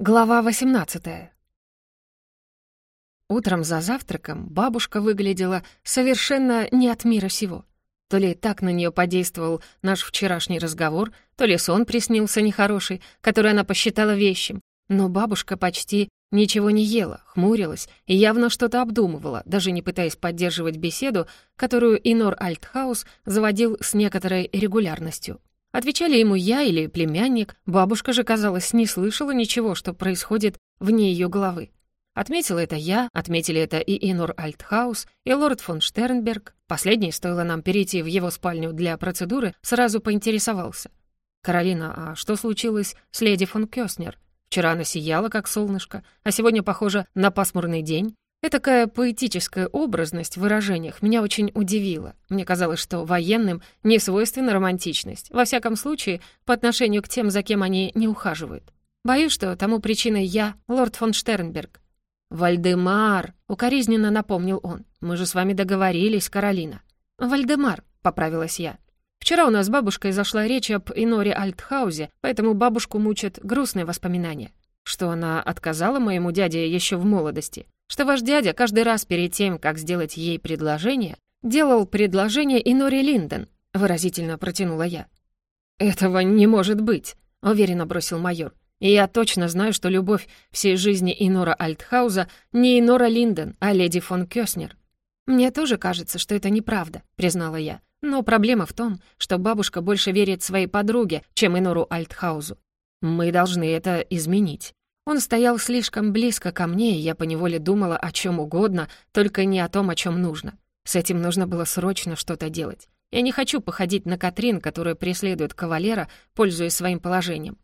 Глава 18 Утром за завтраком бабушка выглядела совершенно не от мира сего. То ли так на нее подействовал наш вчерашний разговор, то ли сон приснился нехороший, который она посчитала вещим. Но бабушка почти ничего не ела, хмурилась и явно что-то обдумывала, даже не пытаясь поддерживать беседу, которую Инор Альтхаус заводил с некоторой регулярностью. Отвечали ему я или племянник, бабушка же, казалось, не слышала ничего, что происходит вне ее головы. Отметила это я, отметили это и Инор Альтхаус, и лорд фон Штернберг. Последний, стоило нам перейти в его спальню для процедуры, сразу поинтересовался. «Каролина, а что случилось с леди фон Кёснер? Вчера она сияла, как солнышко, а сегодня похоже на пасмурный день. Этакая поэтическая образность в выражениях меня очень удивила. Мне казалось, что военным не свойственна романтичность, во всяком случае, по отношению к тем, за кем они не ухаживают. Боюсь, что тому причиной я, лорд фон Штернберг. «Вальдемар!» — укоризненно напомнил он. «Мы же с вами договорились, Каролина». «Вальдемар», — поправилась я. «Вчера у нас с бабушкой зашла речь об Иноре Альтхаузе, поэтому бабушку мучат грустные воспоминания. Что она отказала моему дяде еще в молодости что ваш дядя каждый раз перед тем, как сделать ей предложение, делал предложение Иноре Линден», — выразительно протянула я. «Этого не может быть», — уверенно бросил майор. «И я точно знаю, что любовь всей жизни Инора Альтхауза не Инора Линден, а леди фон Кёснер». «Мне тоже кажется, что это неправда», — признала я. «Но проблема в том, что бабушка больше верит своей подруге, чем Инору Альтхаузу. Мы должны это изменить». Он стоял слишком близко ко мне, и я поневоле думала о чем угодно, только не о том, о чем нужно. С этим нужно было срочно что-то делать. Я не хочу походить на Катрин, которая преследует кавалера, пользуясь своим положением.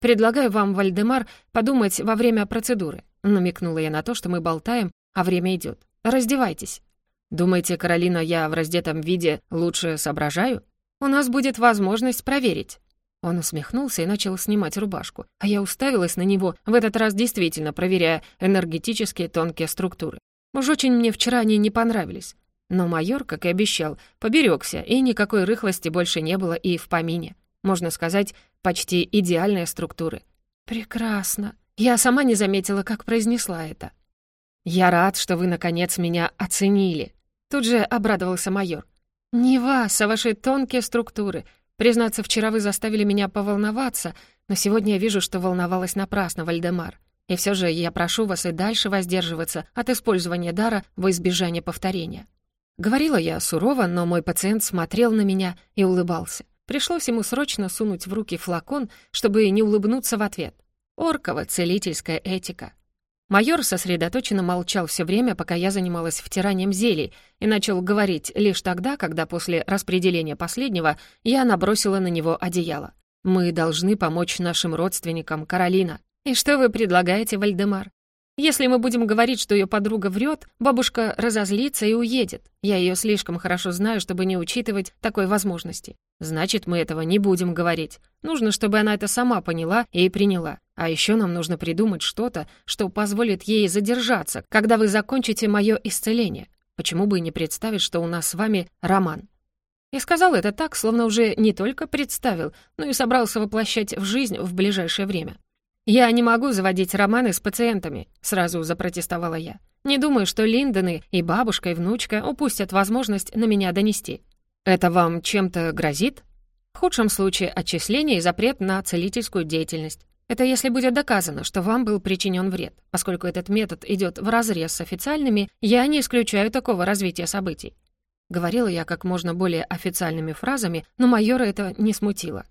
«Предлагаю вам, Вальдемар, подумать во время процедуры», намекнула я на то, что мы болтаем, а время идет. «Раздевайтесь». «Думаете, Каролина, я в раздетом виде лучше соображаю? У нас будет возможность проверить». Он усмехнулся и начал снимать рубашку, а я уставилась на него, в этот раз действительно проверяя энергетические тонкие структуры. Уж очень мне вчера они не понравились. Но майор, как и обещал, поберегся, и никакой рыхлости больше не было и в помине. Можно сказать, почти идеальные структуры. «Прекрасно. Я сама не заметила, как произнесла это». «Я рад, что вы, наконец, меня оценили». Тут же обрадовался майор. «Не вас, а ваши тонкие структуры. Признаться, вчера вы заставили меня поволноваться, но сегодня я вижу, что волновалась напрасно, Вальдемар. И все же я прошу вас и дальше воздерживаться от использования дара во избежание повторения». Говорила я сурово, но мой пациент смотрел на меня и улыбался. Пришлось ему срочно сунуть в руки флакон, чтобы не улыбнуться в ответ. Оркова целительская этика. Майор сосредоточенно молчал все время, пока я занималась втиранием зелий, и начал говорить лишь тогда, когда после распределения последнего я набросила на него одеяло. «Мы должны помочь нашим родственникам, Каролина». «И что вы предлагаете, Вальдемар?» Если мы будем говорить, что ее подруга врет, бабушка разозлится и уедет. Я ее слишком хорошо знаю, чтобы не учитывать такой возможности. Значит, мы этого не будем говорить. Нужно, чтобы она это сама поняла и приняла. А еще нам нужно придумать что-то, что позволит ей задержаться, когда вы закончите мое исцеление. Почему бы и не представить, что у нас с вами роман? Я сказал это так, словно уже не только представил, но и собрался воплощать в жизнь в ближайшее время. «Я не могу заводить романы с пациентами», — сразу запротестовала я. «Не думаю, что Линдоны и бабушка, и внучка упустят возможность на меня донести». «Это вам чем-то грозит?» «В худшем случае отчисление и запрет на целительскую деятельность. Это если будет доказано, что вам был причинен вред. Поскольку этот метод идет вразрез с официальными, я не исключаю такого развития событий». Говорила я как можно более официальными фразами, но майора это не смутило.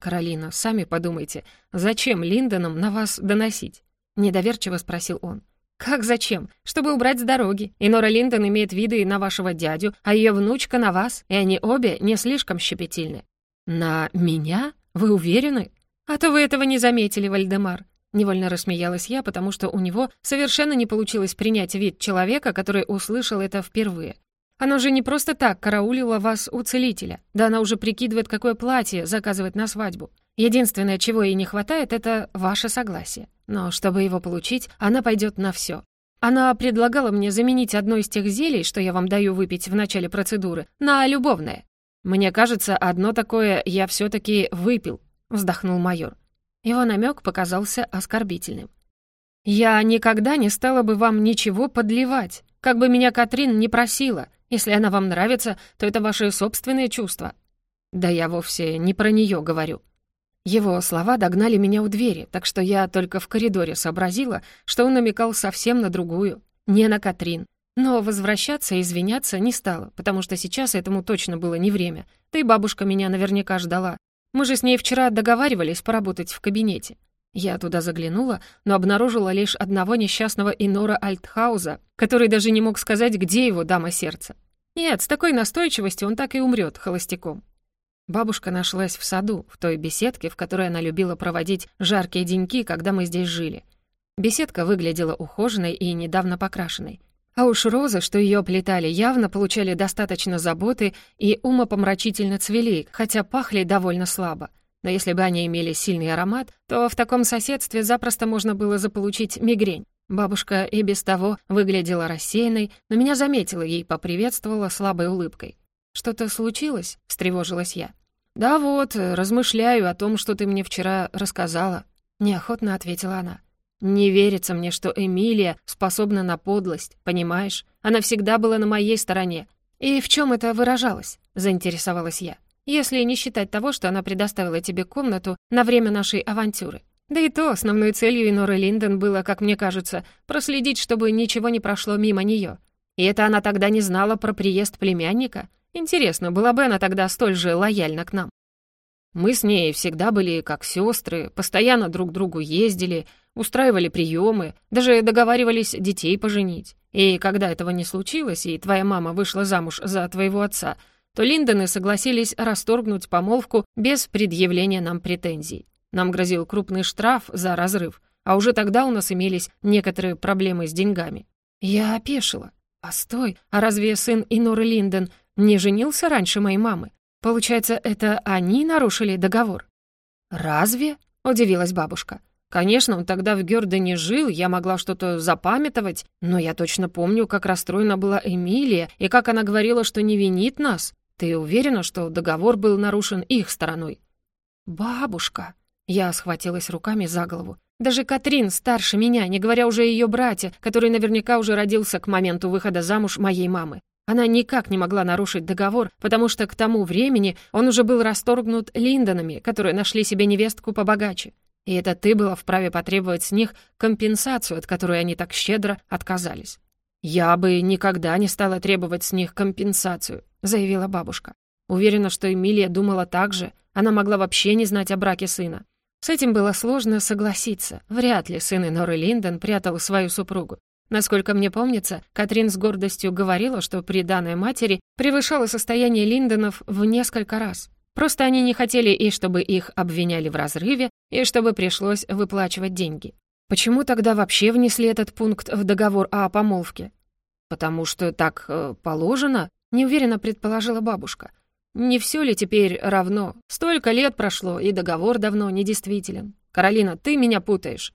«Каролина, сами подумайте, зачем Линдонам на вас доносить?» — недоверчиво спросил он. «Как зачем? Чтобы убрать с дороги. И Нора Линдон имеет виды на вашего дядю, а ее внучка на вас, и они обе не слишком щепетильны». «На меня? Вы уверены?» «А то вы этого не заметили, Вальдемар». Невольно рассмеялась я, потому что у него совершенно не получилось принять вид человека, который услышал это впервые. Она же не просто так караулила вас у целителя. Да она уже прикидывает, какое платье заказывать на свадьбу. Единственное, чего ей не хватает, это ваше согласие. Но чтобы его получить, она пойдет на все. Она предлагала мне заменить одно из тех зелий, что я вам даю выпить в начале процедуры, на любовное. Мне кажется, одно такое я все таки выпил, вздохнул майор. Его намек показался оскорбительным. «Я никогда не стала бы вам ничего подливать, как бы меня Катрин не просила. Если она вам нравится, то это ваши собственные чувства». «Да я вовсе не про нее говорю». Его слова догнали меня у двери, так что я только в коридоре сообразила, что он намекал совсем на другую, не на Катрин. Но возвращаться и извиняться не стала, потому что сейчас этому точно было не время. Да и бабушка меня наверняка ждала. Мы же с ней вчера договаривались поработать в кабинете. Я туда заглянула, но обнаружила лишь одного несчастного Инора Альтхауза, который даже не мог сказать, где его дама сердца. Нет, с такой настойчивостью он так и умрет холостяком. Бабушка нашлась в саду, в той беседке, в которой она любила проводить жаркие деньки, когда мы здесь жили. Беседка выглядела ухоженной и недавно покрашенной. А уж розы, что ее оплетали, явно получали достаточно заботы и умопомрачительно цвели, хотя пахли довольно слабо. Но если бы они имели сильный аромат, то в таком соседстве запросто можно было заполучить мигрень. Бабушка и без того выглядела рассеянной, но меня заметила и поприветствовала слабой улыбкой. «Что-то случилось?» — встревожилась я. «Да вот, размышляю о том, что ты мне вчера рассказала», — неохотно ответила она. «Не верится мне, что Эмилия способна на подлость, понимаешь? Она всегда была на моей стороне. И в чем это выражалось?» — заинтересовалась я. «Если не считать того, что она предоставила тебе комнату на время нашей авантюры. Да и то основной целью Иноры Линден было, как мне кажется, проследить, чтобы ничего не прошло мимо нее. И это она тогда не знала про приезд племянника? Интересно, была бы она тогда столь же лояльна к нам? Мы с ней всегда были как сестры, постоянно друг к другу ездили, устраивали приемы, даже договаривались детей поженить. И когда этого не случилось, и твоя мама вышла замуж за твоего отца, то Линдоны согласились расторгнуть помолвку без предъявления нам претензий. Нам грозил крупный штраф за разрыв, а уже тогда у нас имелись некоторые проблемы с деньгами. Я опешила. «Постой, а разве сын Иноры Линден не женился раньше моей мамы? Получается, это они нарушили договор?» «Разве?» — удивилась бабушка. Конечно, он тогда в Гёрдене жил, я могла что-то запамятовать, но я точно помню, как расстроена была Эмилия и как она говорила, что не винит нас. Ты уверена, что договор был нарушен их стороной?» «Бабушка!» Я схватилась руками за голову. Даже Катрин старше меня, не говоря уже о ее брате, который наверняка уже родился к моменту выхода замуж моей мамы. Она никак не могла нарушить договор, потому что к тому времени он уже был расторгнут Линдонами, которые нашли себе невестку побогаче. И это ты была вправе потребовать с них компенсацию, от которой они так щедро отказались. «Я бы никогда не стала требовать с них компенсацию», — заявила бабушка. Уверена, что Эмилия думала так же, она могла вообще не знать о браке сына. С этим было сложно согласиться. Вряд ли сын Норы Линдон прятал свою супругу. Насколько мне помнится, Катрин с гордостью говорила, что приданное матери превышало состояние Линдонов в несколько раз. Просто они не хотели и чтобы их обвиняли в разрыве, и чтобы пришлось выплачивать деньги. Почему тогда вообще внесли этот пункт в договор о помолвке? Потому что так э, положено, неуверенно предположила бабушка. Не все ли теперь равно? Столько лет прошло, и договор давно недействителен. Каролина, ты меня путаешь.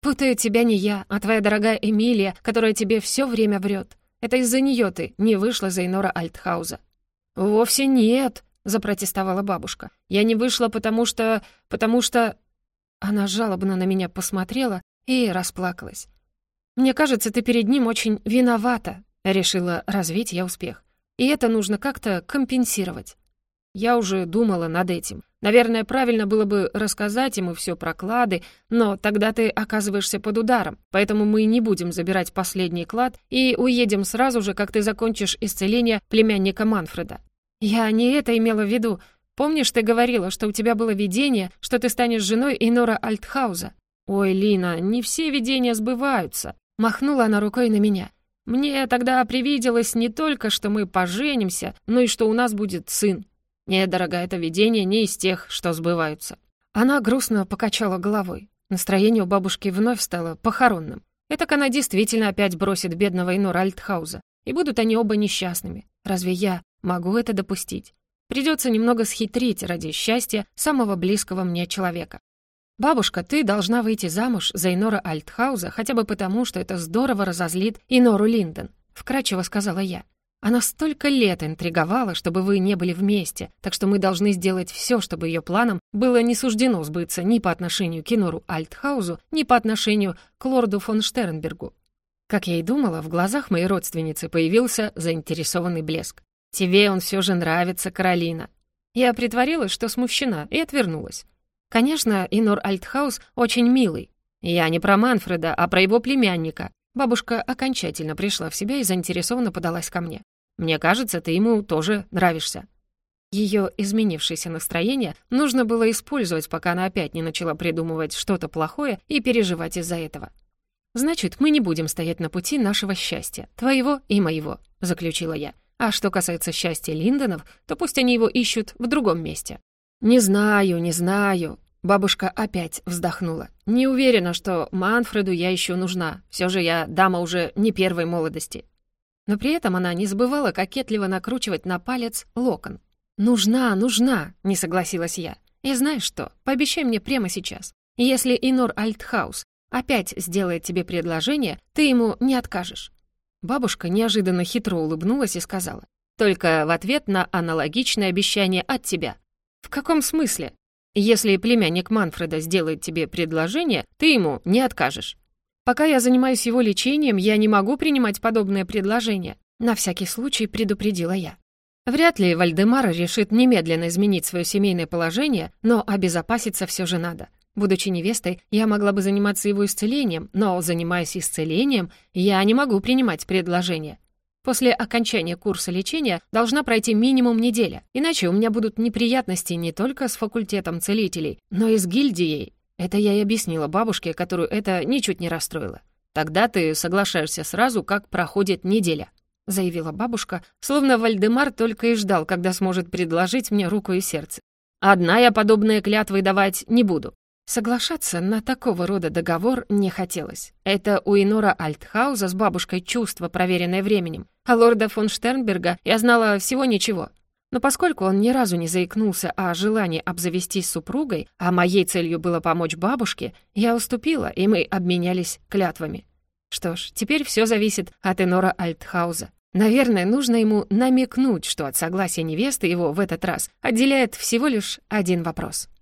Путает тебя не я, а твоя дорогая Эмилия, которая тебе все время врет. Это из-за нее ты не вышла за Инора Альтхауза. Вовсе нет, запротестовала бабушка. «Я не вышла, потому что... потому что...» Она жалобно на меня посмотрела и расплакалась. «Мне кажется, ты перед ним очень виновата», — решила развить я успех. «И это нужно как-то компенсировать». Я уже думала над этим. Наверное, правильно было бы рассказать ему все про клады, но тогда ты оказываешься под ударом, поэтому мы не будем забирать последний клад и уедем сразу же, как ты закончишь исцеление племянника Манфреда. «Я не это имела в виду. Помнишь, ты говорила, что у тебя было видение, что ты станешь женой Инора Альтхауза?» «Ой, Лина, не все видения сбываются», — махнула она рукой на меня. «Мне тогда привиделось не только, что мы поженимся, но и что у нас будет сын. Нет, дорогая, это видение не из тех, что сбываются». Она грустно покачала головой. Настроение у бабушки вновь стало похоронным. Этак она действительно опять бросит бедного Инора Альтхауза. И будут они оба несчастными. Разве я Могу это допустить. Придется немного схитрить ради счастья самого близкого мне человека. «Бабушка, ты должна выйти замуж за Инора Альтхауза хотя бы потому, что это здорово разозлит Инору Линден», — вкратчиво сказала я. Она столько лет интриговала, чтобы вы не были вместе, так что мы должны сделать все, чтобы ее планам было не суждено сбыться ни по отношению к Инору Альтхаузу, ни по отношению к лорду фон Штернбергу. Как я и думала, в глазах моей родственницы появился заинтересованный блеск. «Тебе он все же нравится, Каролина». Я притворилась, что смущена, и отвернулась. Конечно, Инор Альтхаус очень милый. Я не про Манфреда, а про его племянника. Бабушка окончательно пришла в себя и заинтересованно подалась ко мне. Мне кажется, ты ему тоже нравишься». Ее изменившееся настроение нужно было использовать, пока она опять не начала придумывать что-то плохое и переживать из-за этого. «Значит, мы не будем стоять на пути нашего счастья, твоего и моего», — заключила я. «А что касается счастья Линдонов, то пусть они его ищут в другом месте». «Не знаю, не знаю», — бабушка опять вздохнула. «Не уверена, что Манфреду я еще нужна. Все же я дама уже не первой молодости. Но при этом она не забывала кокетливо накручивать на палец локон. «Нужна, нужна!» — не согласилась я. «И знаешь что? Пообещай мне прямо сейчас. Если Инор Альтхаус опять сделает тебе предложение, ты ему не откажешь». Бабушка неожиданно хитро улыбнулась и сказала. «Только в ответ на аналогичное обещание от тебя». «В каком смысле?» «Если племянник Манфреда сделает тебе предложение, ты ему не откажешь». Пока я занимаюсь его лечением, я не могу принимать подобные предложения. На всякий случай предупредила я. Вряд ли Вальдемар решит немедленно изменить свое семейное положение, но обезопаситься все же надо. Будучи невестой, я могла бы заниматься его исцелением, но, занимаясь исцелением, я не могу принимать предложения. После окончания курса лечения должна пройти минимум неделя, иначе у меня будут неприятности не только с факультетом целителей, но и с гильдией, это я и объяснила бабушке, которую это ничуть не расстроило. «Тогда ты соглашаешься сразу, как проходит неделя», — заявила бабушка, словно Вальдемар только и ждал, когда сможет предложить мне руку и сердце. «Одна я подобные клятвы давать не буду». Соглашаться на такого рода договор не хотелось. Это у Инора Альтхауза с бабушкой чувство, проверенное временем. А лорда фон Штернберга я знала всего ничего. Но поскольку он ни разу не заикнулся о желании обзавестись супругой, а моей целью было помочь бабушке, я уступила, и мы обменялись клятвами. Что ж, теперь все зависит от Энора Альтхауза. Наверное, нужно ему намекнуть, что от согласия невесты его в этот раз отделяет всего лишь один вопрос —